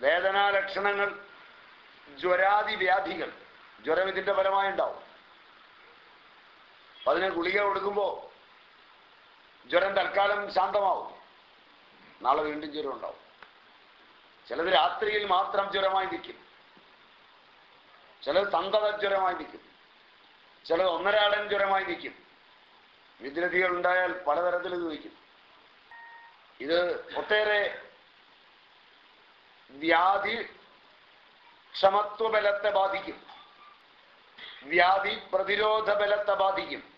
Speaker 1: വേദനാ ലക്ഷണങ്ങൾ ജ്വരാദി വ്യാധികൾ ജ്വരം ഇതിന്റെ ഫലമായി ഉണ്ടാവും അപ്പൊ അതിന് ഗുളിക കൊടുക്കുമ്പോ ജ്വരം തൽക്കാലം ശാന്തമാവും. നാളെ വീണ്ടും ജ്വരം ഉണ്ടാവും. ചിലത് രാത്രിയിൽ മാത്രം ജ്വരമായി നിൽക്കും. ചിലത് സന്തത ജ്വരമായി നിൽക്കും. ചിലത് ഒന്നരാടൻ ജ്വരമായി നിൽക്കും. വിദ്രതികൾ ഉണ്ടായാൽ പലതരത്തിൽ ഇത് നിൽക്കും. ഇത് ഒട്ടേറെ വ്യാധി ക്ഷമത്വ ബലത്തെ ബാധിക്കും. വ്യാധി പ്രതിരോധ ബലത്തെ ബാധിക്കും.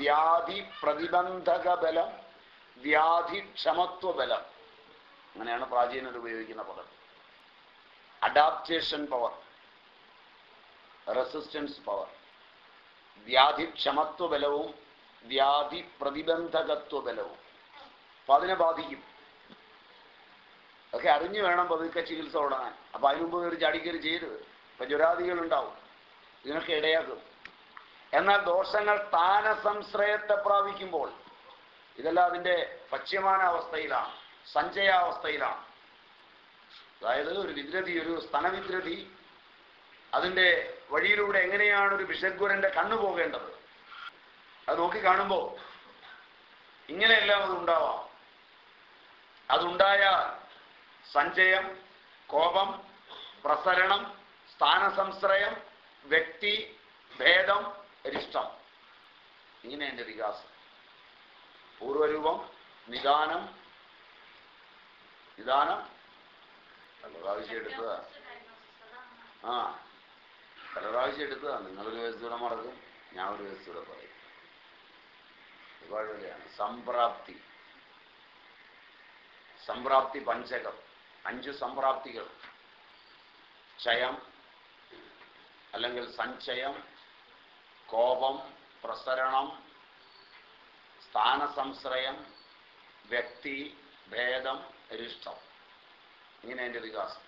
Speaker 1: വ്യാധി പ്രതിബന്ധക ബലം വ്യാധി ക്ഷമത്വ ബലം അങ്ങനെയാണ് പ്രാചീനർ ഉപയോഗിക്കുന്ന പദം. അഡാപ്റ്റേഷൻ പവർ റെസിസ്റ്റൻസ് പവർ വ്യാധി ക്ഷമത്വ ബലവും വ്യാധി പ്രതിബന്ധകത്വ ബലവും അപ്പൊ അതിനെ ബാധിക്കും. ഒക്കെ അറിഞ്ഞു വേണം പതുക്കെ ചികിത്സ തുടങ്ങാൻ. അപ്പൊ അതിനു മുമ്പ് ഒരു ചാടിക്കറി ചെയ്തത് ഇപ്പൊ ജ്വരാദികൾ ഉണ്ടാവും ഇതിനൊക്കെ ഇടയാക്കും. എന്നാൽ ദോഷങ്ങൾ സ്ഥാനസംശ്രയത്തെ പ്രാപിക്കുമ്പോൾ ഇതെല്ലാം അതിന്റെ പശ്യമാന അവസ്ഥയിലാണ് സഞ്ചയാവസ്ഥയിലാണ്. അതായത് ഒരു വിദ്രതി ഒരു സ്ഥലവിദ്രതി അതിന്റെ വഴിയിലൂടെ എങ്ങനെയാണ് ഒരു വിഷഗ്വരന്റെ കണ്ണു പോകേണ്ടത്? അത് നോക്കി കാണുമ്പോൾ ഇങ്ങനെയെല്ലാം അത് ഉണ്ടാവാം. അതുണ്ടായാൽ സഞ്ചയം കോപം പ്രസരണം സ്ഥാനസംശ്രയം വ്യക്തി ഭേദം അരിഷ്ടം ഇങ്ങനെ എന്റെ വികാസം. പൂർവരൂപം നിദാനം നിദാനം. പ്രാവശ്യം എടുത്തതാ. ആ പല എടുത്തതാ. നിങ്ങളൊരു വയസ്സൂടെ മറക്കും ഞാൻ ഒരു വയസ്സൂടെ പറയും. ഒരുപാട് സംപ്രാപ്തി. സംപ്രാപ്തി പഞ്ചകം. അഞ്ച് സംപ്രാപ്തികൾ. ക്ഷയം അല്ലെങ്കിൽ സഞ്ചയം കോപം പ്രസരണം സ്ഥാനസംശ്രയം വ്യക്തി ഭേദം രിഷ്ടം ഇങ്ങനെ എന്റെ വികാസം.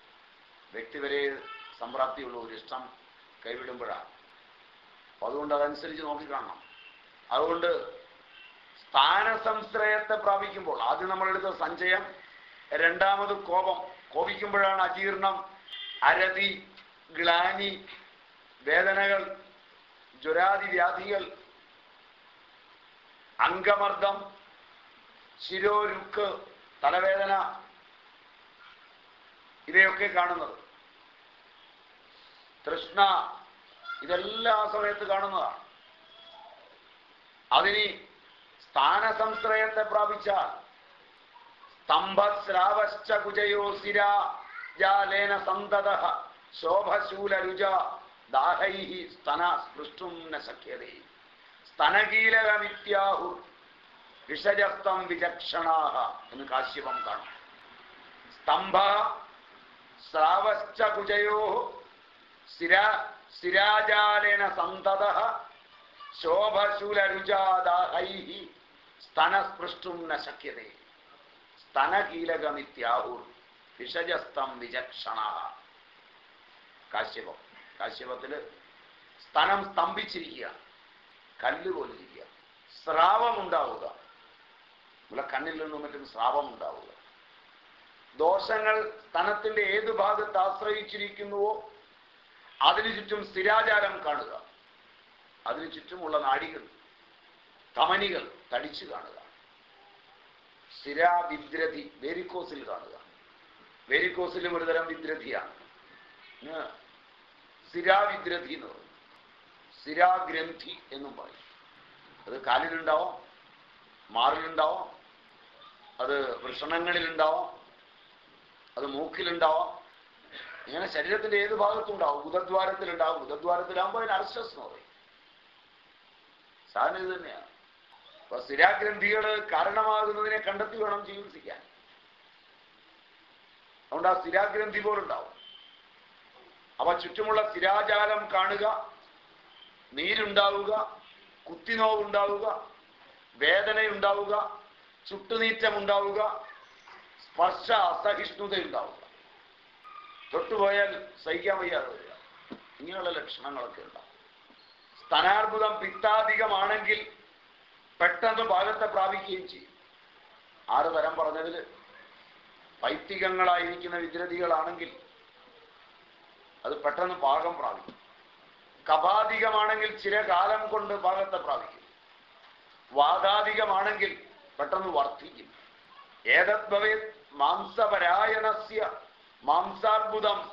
Speaker 1: വ്യക്തി വരെ സംപ്രാപ്തിയുള്ള ഒരു ഇഷ്ടം കൈവിടുമ്പോഴാണ്. അപ്പൊ അതുകൊണ്ട് അതനുസരിച്ച് നോക്കിക്കാണണം അതുകൊണ്ട് സ്ഥാനസംശ്രയത്തെ പ്രാപിക്കുമ്പോൾ ആദ്യം നമ്മളെടുത്ത സഞ്ചയം രണ്ടാമത് കോപം. കോപിക്കുമ്പോഴാണ് അജീർണം അരതി ഗ്ലാനി വേദനകൾ ജ്വരാദി വ്യാധികൾ അംഗമർദ്ദം ശിരോരുക്ക് തലവേദന ഇവയൊക്കെ കാണുന്നത്. തൃഷ്ണ ഇതെല്ലാ സമയത്ത് കാണുന്നതാണ്. അതിനി സ്ഥാനസംശ്രയത്തെ പ്രാപിച്ച സ്തംഭസ്രാവശ്ച കുജയോ സിര ജാലേന സന്തത ശോഭശൂലരുജ ദാഹൈ സ്തന സ്പൃഷ്ടും ന ശക്യതേ സ്തനകീലകമിത്യാഹു വിഷജസ്തം വിചക്ഷണാഹ എന്ന് കാശ്യപം കാണും. സ്തംഭ സ്രാവശ്ച കുജയോ സ്ഥിര സ്ഥിരാജാലേന സന്തത ശോഭശൂലരുജാദാഹൈ സ്തനസ്പൃഷ്ടും ന ശക്യതേ സ്തനകീലകമിത്യാഹുർ വിഷജസ്തം വിചക്ഷണ കാശ്യപം. കാശ്യപത്തിൽ സ്ഥലം സ്തംഭിച്ചിരിക്കുക കല്ല് പോലിരിക്കുക സ്രാവം ഉണ്ടാവുക ഇവിടെ കണ്ണിൽ നിന്നും മറ്റും സ്രാവം ഉണ്ടാവുക ദോഷങ്ങൾ സ്ഥലത്തിന്റെ ഏത് ഭാഗത്ത് ആശ്രയിച്ചിരിക്കുന്നുവോ അതിനു ചുറ്റും സ്ഥിരാചാരം കാണുക. അതിനു ചുറ്റുമുള്ള നാടികൾ തമനികൾ തടിച്ചു കാണുക. സ്ഥിരാവിദ്രതി വേരിക്കോസിൽ കാണുക. വേരിക്കോസിലും ഒരുതരം വിദ്രതിയാണ്. ഇന്ന് സ്ഥിരാവിദ്രതി എന്ന് പറയും സ്ഥിരാഗ്രന്ഥി എന്നും പറയും. അത് കാലിലുണ്ടാവാം മാറിലുണ്ടാവാം അത് വൃഷണങ്ങളിലുണ്ടാവാം അത് മൂക്കിലുണ്ടാവാം. ഇങ്ങനെ ശരീരത്തിന്റെ ഏത് ഭാഗത്തും ഉണ്ടാവും. ഉദദ്വാരത്തിലുണ്ടാവും ഉദദ്വാരത്തിലാകുമ്പോൾ അതിന് അർശസ് എന്ന് പറയും. സാധനം ഇത് തന്നെയാണ്. അപ്പൊ സ്ഥിരാഗ്രന്ഥികൾ കാരണമാകുന്നതിനെ കണ്ടെത്തി വേണം ചികിത്സിക്കാൻ. അതുകൊണ്ട് ആ സ്ഥിരാഗ്രന്ഥി പോലുണ്ടാവും. അവ ചുറ്റുമുള്ള സ്ഥിരാചാരം കാണുക നീരുണ്ടാവുക കുത്തിനോവുണ്ടാവുക വേദനയുണ്ടാവുക ചുട്ടുനീറ്റം ഉണ്ടാവുക സ്പർശ അസഹിഷ്ണുത ഉണ്ടാവുക തൊട്ടുപോയാൽ സഹിക്കാൻ വയ്യാതെ വരിക. ഇങ്ങനെയുള്ള ലക്ഷണങ്ങളൊക്കെ ഉണ്ടാവും. സ്തനാർബുദം പിത്താധികമാണെങ്കിൽ പെട്ടെന്ന് ഭാഗത്തെ പ്രാപിക്കുകയും ചെയ്യും. ആറ് തരം പറഞ്ഞതിൽ പൈത്തികങ്ങളായിരിക്കുന്ന വിദ്രതികളാണെങ്കിൽ അത് പെട്ടെന്ന് പാകം പ്രാപിക്കും. കപാധികമാണെങ്കിൽ ചില കാലം കൊണ്ട് പാകത്തെ പ്രാപിക്കും. വാദാധികമാണെങ്കിൽ പെട്ടെന്ന് വർദ്ധിക്കും. ഏതദ്ഭവേ മാംസപരായണസ്യ മാംസാർബുദം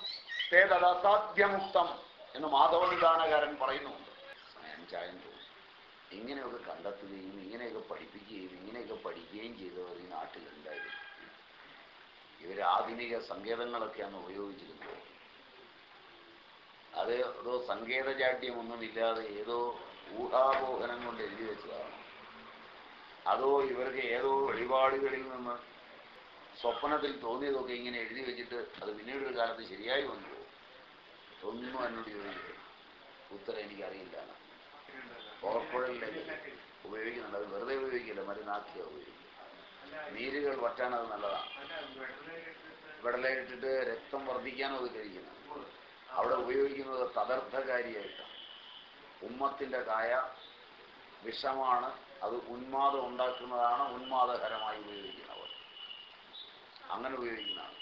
Speaker 1: തേതസാധ്യമുക്തം എന്ന് മാധവനിദാനകാരൻ പറയുന്നുണ്ട്. സമയം ചായം തോന്നി ഇങ്ങനെയൊക്കെ കണ്ടെത്തുകയും ഇങ്ങനെയൊക്കെ പഠിപ്പിക്കുകയും ഇങ്ങനെയൊക്കെ പഠിക്കുകയും ചെയ്തവർ ഈ നാട്ടിലുണ്ടായിരുന്നു. ഇവർ ആധുനിക സങ്കേതങ്ങളൊക്കെയാണ് ഉപയോഗിച്ചിരുന്നത്. അത് ഏതോ സങ്കേതജാഡ്യമൊന്നുമില്ലാതെ ഏതോ ഊഹാപോഹനം കൊണ്ട് എഴുതി വെച്ചതാണ്. അതോ ഇവർക്ക് ഏതോ വെളിപാടുകളിൽ നിന്ന് സ്വപ്നത്തിൽ തോന്നിയതൊക്കെ ഇങ്ങനെ എഴുതി വെച്ചിട്ട് അത് പിന്നീട് ഒരു കാലത്ത് ശരിയായി വന്നു? ഒന്നും എന്നോട് ചോദിച്ചു ഉത്തരം എനിക്കറിയില്ല. പുറക്കുഴലിലേക്ക് ഉപയോഗിക്കുന്നുണ്ട്. അത് വെറുതെ ഉപയോഗിക്കില്ല. മരുന്നാക്കിയ ഉപയോഗിക്കും നീരുകൾ വറ്റാൻ അത് നല്ലതാണ്. വെടലയിട്ടിട്ട് രക്തം വർദ്ധിക്കാനും അത് കഴിക്കുന്നത് അവിടെ ഉപയോഗിക്കുന്നത് തദർത്ഥകാരിയായിട്ടാണ് ഉമ്മത്തിന്റെ കായ വിഷമാണ് അത് ഉന്മാദം ഉണ്ടാക്കുന്നതാണ് ഉന്മാദകരമായി ഉപയോഗിക്കുന്നവർ. അങ്ങനെ ഉപയോഗിക്കുന്നതാണ്.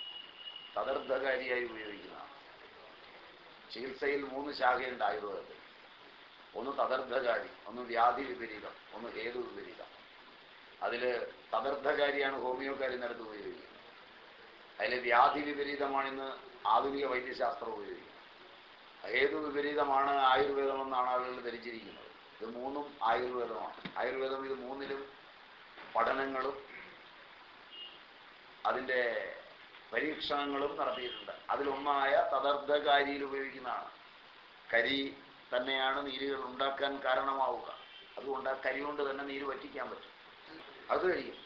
Speaker 1: തദർത്ഥകാരിയായി ഉപയോഗിക്കുന്നതാണ്. ചികിത്സയിൽ മൂന്ന് ശാഖയുണ്ട് ആയുർവേദത്തിൽ ഒന്ന് തദർത്ഥകാരി ഒന്ന് വ്യാധി വിപരീതം ഒന്ന് ഹേതു വിപരീതം. അതിൽ തദർത്ഥകാരിയാണ് ഹോമിയോക്കാരി നിരത്ത് ഉപയോഗിക്കുന്നത് അതിൽ വ്യാധി വിപരീതമാണ് ഇന്ന് ആധുനിക വൈദ്യശാസ്ത്രം ഉപയോഗിക്കുന്നത് ഹേതു വിപരീതമാണ് ആയുർവേദം എന്നാണ് ആളുകൾ ധരിച്ചിരിക്കുന്നത്. ഇത് മൂന്നും ആയുർവേദമാണ്. ആയുർവേദം ഇത് മൂന്നിലും പഠനങ്ങളും അതിന്റെ പരീക്ഷണങ്ങളും നടത്തിയിട്ടുണ്ട്. അതിലൊന്നായ തദർദ്ധകാരിയിൽ ഉപയോഗിക്കുന്നതാണ്. കരി തന്നെയാണ് നീരുകൾ ഉണ്ടാക്കാൻ കാരണമാവുക. അതുകൊണ്ട് ആ കരി കൊണ്ട് തന്നെ നീര് വറ്റിക്കാൻ പറ്റും. അത് കഴിക്കും.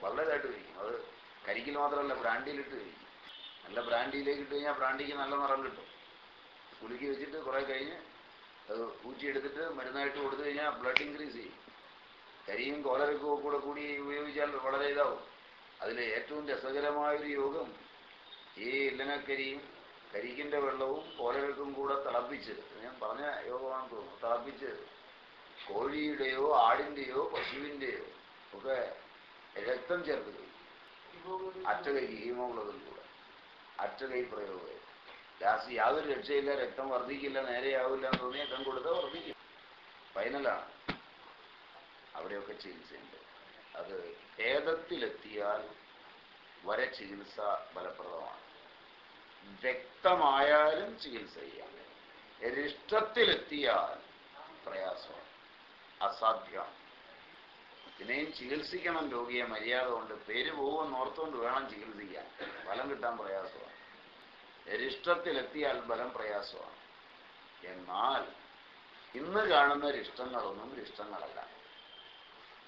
Speaker 1: വളരെയായിട്ട് കഴിക്കും. അത് കരിക്കിൽ മാത്രമല്ല ബ്രാൻഡിയിലിട്ട് കഴിക്കും. നല്ല ബ്രാൻഡിയിലേക്ക് ഇട്ട് കഴിഞ്ഞാൽ ബ്രാൻഡിക്ക് നല്ല നിറം കിട്ടും. കുലുക്കി വെച്ചിട്ട് കുറേ കഴിഞ്ഞ് അത് ഊറ്റിയെടുത്തിട്ട് മരുന്നായിട്ട് കൊടുത്തു കഴിഞ്ഞാൽ ബ്ലഡ് ഇൻക്രീസ് ചെയ്യും. കരിയും കോലരക്കും കൂടെ കൂടി ഉപയോഗിച്ചാൽ വളരെ ഇതാവും. അതിൽ ഏറ്റവും രസകരമായൊരു യോഗം ഈ ഇല്ലനക്കരിയും കരിക്കിന്റെ വെള്ളവും കോലരക്കും കൂടെ തിളപ്പിച്ച് ഞാൻ പറഞ്ഞ യോഗമാണെന്ന് തോന്നുന്നു തിളപ്പിച്ച് കോഴിയുടെയോ ആടിന്റെയോ പശുവിന്റെയോ ഒക്കെ രക്തം ചേർത്ത് കഴിയും അറ്റകൈ ഹീമോഗ്ലോബിൻ കൂടെ. അറ്റകൈ പ്രയോഗം. ലാസ്റ്റ് യാതൊരു രക്ഷയില്ല രക്തം വർദ്ധിക്കില്ല നേരെയാവില്ല എന്ന് തോന്നി രക്തം കൊടുത്താൽ വർദ്ധിക്കും. ഫൈനലാണ് അവിടെയൊക്കെ ചികിത്സയുണ്ട് അത് ഭേദത്തിലെത്തിയാൽ വരെ ചികിത്സ ഫലപ്രദമാണ്. വ്യക്തമായാലും ചികിത്സ ചെയ്യാം. രിഷ്ടത്തിലെത്തിയാൽ പ്രയാസമാണ്. അസാധ്യമാണ്. പിന്നെയും ചികിത്സിക്കണം രോഗിയെ. മര്യാദ കൊണ്ട് പേര് പോകുമെന്ന് ഓർത്തുകൊണ്ട് വേണം ചികിത്സിക്കാൻ. ഫലം കിട്ടാൻ പ്രയാസമാണ്. ഒരിഷ്ടത്തിലെത്തിയാൽ ബലം പ്രയാസമാണ്. എന്നാൽ ഇന്ന് കാണുന്ന രിഷ്ടങ്ങളൊന്നും രിഷ്ടങ്ങളല്ല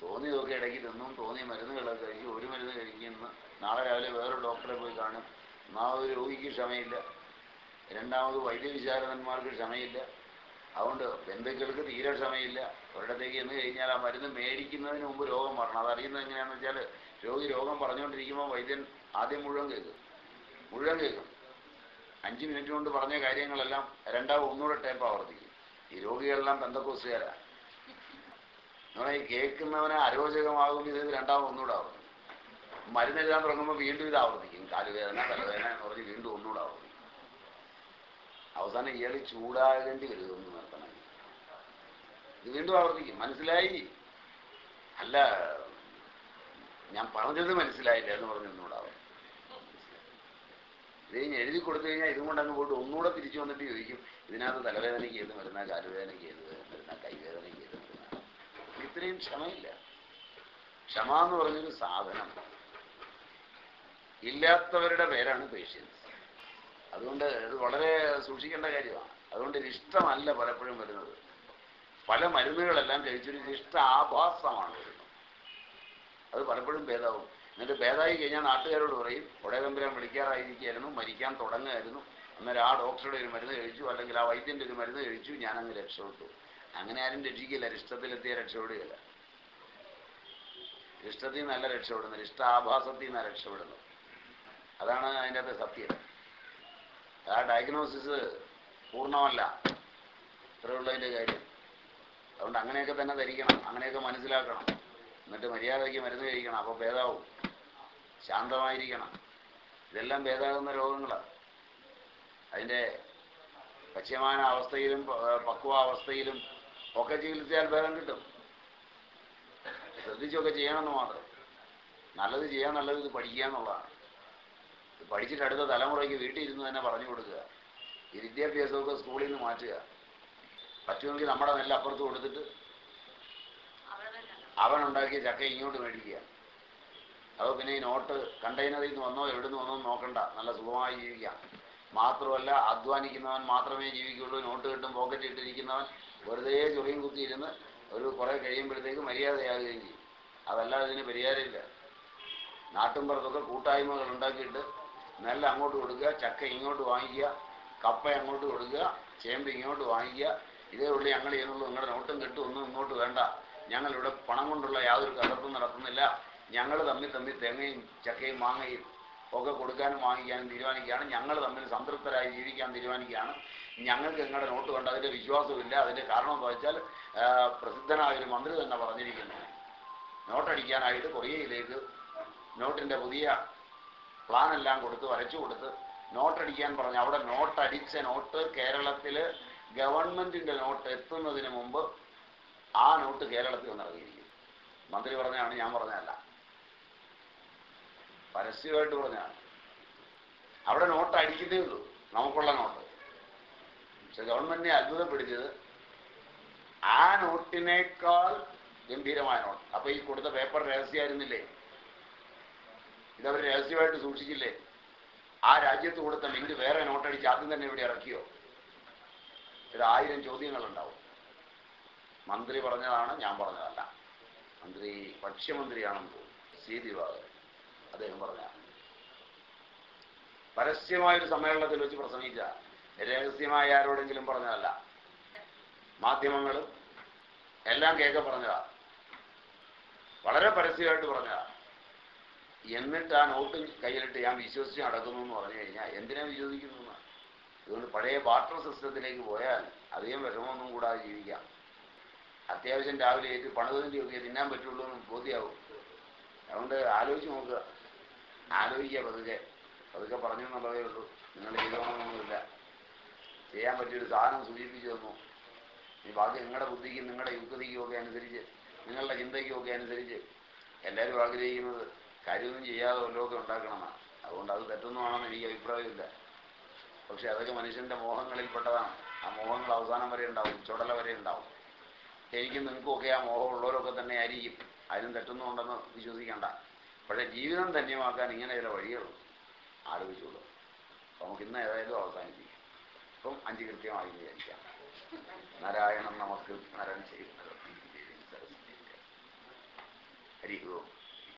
Speaker 1: തോന്നിയതൊക്കെ ഇടയ്ക്ക് തിന്നും തോന്നിയ മരുന്നുകളൊക്കെ കഴിക്കും ഒരു മരുന്ന് കഴിക്കുന്നു നാളെ രാവിലെ വേറൊരു ഡോക്ടറെ പോയി കാണും. ഒന്നാമത് രോഗിക്ക് ക്ഷമയില്ല. രണ്ടാമത് വൈദ്യവിചാരകന്മാർക്ക് ക്ഷമയില്ല. അതുകൊണ്ട് ബന്ധുക്കൾക്ക് തീരെ ക്ഷമയില്ല. ഒരിടത്തേക്ക് എന്ന് കഴിഞ്ഞാൽ ആ മരുന്ന് മേടിക്കുന്നതിന് മുമ്പ് രോഗം പറയണം അതറിയുന്നത് എങ്ങനെയാണെന്ന് വെച്ചാൽ രോഗി രോഗം പറഞ്ഞുകൊണ്ടിരിക്കുമ്പോൾ വൈദ്യൻ ആദ്യം മുഴുവൻ കേൾക്കും. മുഴുവൻ കേൾക്കും. അഞ്ച് മിനിറ്റ് കൊണ്ട് പറഞ്ഞ കാര്യങ്ങളെല്ലാം രണ്ടാമത് ഒന്നുകൂടെ ടേപ്പ് ആവർത്തിക്കും. ഈ രോഗികളെല്ലാം ബന്ധക്കോസുകാരാണ് നമ്മളെ ഈ കേൾക്കുന്നവനെ അരോചകമാകും ഇത് രണ്ടാമത് ഒന്നുകൂടെ ആവർത്തിക്കും. മരുന്ന് തുടങ്ങുമ്പോൾ വീണ്ടും ഇത് ആവർത്തിക്കും. കാലുവേദന തലവേദന എന്ന് പറഞ്ഞ് വീണ്ടും ഒന്നുകൂടെ ആവർത്തിക്കും. അവസാനം ഇയാൾ ചൂടാകേണ്ടി വരും ഒന്ന് നിർത്തണം. ഇത് വീണ്ടും ആവർത്തിക്കും. മനസ്സിലായി? അല്ല ഞാൻ പറഞ്ഞത് മനസ്സിലായില്ല എന്ന് പറഞ്ഞു ഒന്നുകൂടെ ആവർത്തിക്കും ഇത് എഴുതി കൊടുത്തു കഴിഞ്ഞാൽ ഇതും കൊണ്ട് അങ്ങ് പോയിട്ട് ഒന്നുകൂടെ തിരിച്ചു വന്നിട്ട് ചോദിക്കും ഇതിനകത്ത് തലവേദനയ്ക്ക് ഏത് മരുന്ന കാലുവേദനയ്ക്ക് ഏത് മരുന്ന കൈവേദനയ്ക്ക് ഏത് മരുന്ന? ഇത്രയും ക്ഷമയില്ല. ക്ഷമ എന്ന് പറഞ്ഞൊരു സാധനം ഇല്ലാത്തവരുടെ പേരാണ് പേഷ്യൻസ്. അതുകൊണ്ട് ഇത് വളരെ സൂക്ഷിക്കേണ്ട കാര്യമാണ്. അതുകൊണ്ട് ഇത് ഇഷ്ടമല്ല പലപ്പോഴും വരുന്നത്. പല മരുന്നുകളെല്ലാം കഴിച്ചൊരു ഇഷ്ട ആഭാസമാണ് വരുന്നത്. അത് പലപ്പോഴും ഭേദമാവും. എന്നിട്ട് ഭേദമായി കഴിഞ്ഞാൽ നാട്ടുകാരോട് പറയും ഒടയതമ്പുരാൻ വിളിക്കാറായിരിക്കായിരുന്നു മരിക്കാൻ തുടങ്ങുമായിരുന്നു അന്നേരം ആ ഡോക്ടറുടെ ഒരു മരുന്ന് കഴിച്ചു അല്ലെങ്കിൽ ആ വൈദ്യന്റെ ഒരു മരുന്ന് കഴിച്ചു ഞാനങ്ങ് രക്ഷപ്പെട്ടു. അങ്ങനെ ആരും രക്ഷിക്കില്ല ഇഷ്ടത്തിലെത്തിയ രക്ഷപ്പെടുകയില്ല. ഇഷ്ടത്തിൽ നിന്നല്ല രക്ഷപ്പെടുന്നത് ഇഷ്ടാഭാസത്തിൽ നിന്നാണ് രക്ഷപ്പെടുന്നത്. അതാണ് അതിന്റെ അകത്ത് സത്യം. ആ ഡയഗ്നോസിസ് പൂർണമല്ല. ഇത്രയുള്ളതിന്റെ കാര്യം. അതുകൊണ്ട് അങ്ങനെയൊക്കെ തന്നെ ധരിക്കണം അങ്ങനെയൊക്കെ മനസ്സിലാക്കണം. എന്നിട്ട് മര്യാദയ്ക്ക് മരുന്ന് കഴിക്കണം അപ്പോൾ ഭേദാവും. ശാന്തമായിരിക്കണം. ഇതെല്ലാം ഭേദാകുന്ന രോഗങ്ങളാണ് അതിന്റെ പശ്യമാന അവസ്ഥയിലും പക്വ അവസ്ഥയിലും ഒക്കെ ചികിത്സയാൽ ഭേദം കിട്ടും. ശ്രദ്ധിച്ചൊക്കെ ചെയ്യണമെന്ന് മാത്രം. നല്ലത് ചെയ്യാൻ നല്ലത് ഇത് പഠിക്കുക എന്നുള്ളതാണ്. ഇത് പഠിച്ചിട്ട് അടുത്ത തലമുറയ്ക്ക് വീട്ടിൽ ഇരുന്ന് തന്നെ പറഞ്ഞു കൊടുക്കുക. ഈ വിദ്യാഭ്യാസമൊക്കെ സ്കൂളിൽ നിന്ന് മാറ്റുക. പറ്റുമെങ്കിൽ നമ്മുടെ നെല്ല് അപ്പുറത്ത് കൊടുത്തിട്ട് അവനുണ്ടാക്കിയ ചക്ക ഇങ്ങോട്ട് മേടിക്കുക. അതോ പിന്നെ ഈ നോട്ട് കണ്ടെയ്നറിൽ നിന്ന് വന്നോ എവിടെ നിന്ന് വന്നോ നോക്കണ്ട. നല്ല സുഖമായി ജീവിക്കാം മാത്രമല്ല അധ്വാനിക്കുന്നവൻ മാത്രമേ ജീവിക്കുള്ളൂ നോട്ട് കിട്ടും പോക്കറ്റ് ഇട്ടിരിക്കുന്നവൻ വെറുതെ ചൊറിയും കുത്തിയിരുന്ന് ഒരു കുറെ കഴിയുമ്പോഴത്തേക്ക് മര്യാദയാകുകയും ചെയ്യും. അതല്ലാതെ ഇതിന് പരിഹാരമില്ല. നാട്ടിൻപുറത്തൊക്കെ കൂട്ടായ്മകൾ ഉണ്ടാക്കിയിട്ട് നെല്ല് അങ്ങോട്ട് കൊടുക്കുക ചക്ക ഇങ്ങോട്ട് വാങ്ങിക്കുക കപ്പ അങ്ങോട്ട് കൊടുക്കുക ചേമ്പ് ഇങ്ങോട്ട് വാങ്ങിക്കുക. ഇതേ ഉള്ളി ഞങ്ങൾ ചെയ്യുന്നുള്ളൂ. നിങ്ങളുടെ നോട്ടും കെട്ടും ഒന്നും ഇങ്ങോട്ട് വേണ്ട. ഞങ്ങളിവിടെ പണം കൊണ്ടുള്ള യാതൊരു കലർപ്പും നടത്തുന്നില്ല. ഞങ്ങൾ തമ്മിൽ തമ്മിൽ തേങ്ങയും ചക്കയും മാങ്ങയും ഒക്കെ കൊടുക്കാനും വാങ്ങിക്കാനും തീരുമാനിക്കുകയാണ്. ഞങ്ങൾ തമ്മിൽ സംതൃപ്തരായി ജീവിക്കാൻ തീരുമാനിക്കുകയാണ്. ഞങ്ങൾക്ക് നിങ്ങളുടെ നോട്ട് കണ്ട് അതിന്റെ വിശ്വാസമില്ല. അതിന്റെ കാരണം എന്താ വെച്ചാൽ പ്രസിദ്ധനായ ഒരു മന്ത്രി തന്നെ പറഞ്ഞിരിക്കുന്നു. നോട്ടടിക്കാനായിട്ട് കൊറിയയിലേക്ക് നോട്ടിന്റെ പുതിയ പ്ലാൻ എല്ലാം കൊടുത്ത് വരച്ചു കൊടുത്ത് നോട്ടടിക്കാൻ പറഞ്ഞു അവിടെ നോട്ടടിച്ച നോട്ട് കേരളത്തിൽ ഗവൺമെന്റിന്റെ നോട്ട് എത്തുന്നതിന് മുമ്പ് ആ നോട്ട് കേരളത്തിൽ വന്ന് ഇറങ്ങിയിരിക്കും മന്ത്രി പറഞ്ഞാണ് ഞാൻ പറഞ്ഞതല്ല. പരസ്യമായിട്ട് പറഞ്ഞാണ്. അവിടെ നോട്ട് അടിക്കുന്നേ ഉള്ളൂ. നമുക്കുള്ള നോട്ട്. പക്ഷെ ഗവൺമെന്റിനെ അത്ഭുതപ്പെടുത്തിയത് ആ നോട്ടിനേക്കാൾ ഗംഭീരമായ നോട്ട്. അപ്പൊ ഈ കൊടുത്ത പേപ്പർ രഹസ്യമായിരുന്നില്ലേ? ഇതവർ രഹസ്യമായിട്ട് സൂക്ഷിച്ചില്ലേ? ആ രാജ്യത്ത് കൊടുത്ത മിന്റ് വേറെ നോട്ടടിച്ച് ആദ്യം തന്നെ ഇവിടെ ഇറക്കിയോ? ഒരു ആയിരം ചോദ്യങ്ങളുണ്ടാവും. മന്ത്രി പറഞ്ഞതാണ് ഞാൻ പറഞ്ഞതല്ല. മന്ത്രി ഭക്ഷ്യമന്ത്രിയാണെന്ന് തോന്നുന്നു. സി. ദിവാകരൻ. അദ്ദേഹം പറഞ്ഞ. പരസ്യമായൊരു സമ്മേളനത്തിൽ വെച്ച് പ്രസംഗിച്ച. രഹസ്യമായ ആരോടെങ്കിലും പറഞ്ഞതല്ല. മാധ്യമങ്ങൾ എല്ലാം കേൾക്ക പറഞ്ഞതാ. വളരെ പരസ്യമായിട്ട് പറഞ്ഞതാ. എന്നിട്ട് ആ നോട്ട് കയ്യിലിട്ട് ഞാൻ വിശ്വസിച്ച് നടക്കുന്നു എന്ന് പറഞ്ഞു കഴിഞ്ഞാൽ എന്തിനാ വിശ്വസിക്കുന്നു? അതുകൊണ്ട് പഴയ വാട്ടർ സിസ്റ്റത്തിലേക്ക് പോയാൽ അധികം വിഷമമൊന്നും കൂടാതെ ജീവിക്കാം. അത്യാവശ്യം രാവിലെ ഏറ്റ് പണിതിന്റെ ഒക്കെ തിന്നാൻ പറ്റുള്ളൂ എന്ന് ബോധ്യമാവും അതുകൊണ്ട് ആലോചിച്ച് നോക്കുക. ആലോചിക്കുക പതുക്കെ. പതുക്കെ പറഞ്ഞു എന്നുള്ളതേ ഉള്ളൂ. നിങ്ങൾ ചെയ്തോണമെന്നൊന്നുമില്ല ചെയ്യാൻ പറ്റിയൊരു സാധനം സൂചിപ്പിച്ചു തന്നു. ഈ ബാക്കി നിങ്ങളുടെ ബുദ്ധിക്കും നിങ്ങളുടെ യുക്തിക്കും ഒക്കെ അനുസരിച്ച് നിങ്ങളുടെ ചിന്തയ്ക്കും ഒക്കെ അനുസരിച്ച് എല്ലാവരും ആഗ്രഹിക്കുന്നത് കാര്യമൊന്നും ചെയ്യാതെ വല്ലതൊക്കെ ഉണ്ടാക്കണമെന്നാണ് അതുകൊണ്ട് അത് തെറ്റൊന്നുമാണെന്ന് എനിക്ക് അഭിപ്രായമില്ല. പക്ഷെ അതൊക്കെ മനുഷ്യന്റെ മോഹങ്ങളിൽപ്പെട്ടതാണ്. ആ മോഹങ്ങൾ അവസാനം വരെ ഉണ്ടാവും ചുടല വരെ ഉണ്ടാവും. എനിക്കും നിങ്ങൾക്കും ഒക്കെ ആ മോഹമുള്ളവരൊക്കെ തന്നെ ആയിരിക്കും അതിനും തെറ്റൊന്നും വിശ്വസിക്കണ്ട. പക്ഷേ ജീവിതം ധന്യമാക്കാൻ ഇങ്ങനെ ചില വഴികളുണ്ട് ആലോചിച്ചുള്ളൂ അപ്പം നമുക്ക് ഇന്ന് ഏതായാലും അവസാനിപ്പിക്കാം. ഇപ്പം അഞ്ച് കൃത്യമായി വിചാരിക്കാം. നാരായണൻ നമുക്ക് നരൻ ചെയ്യുന്നത്. ഹരി ഓം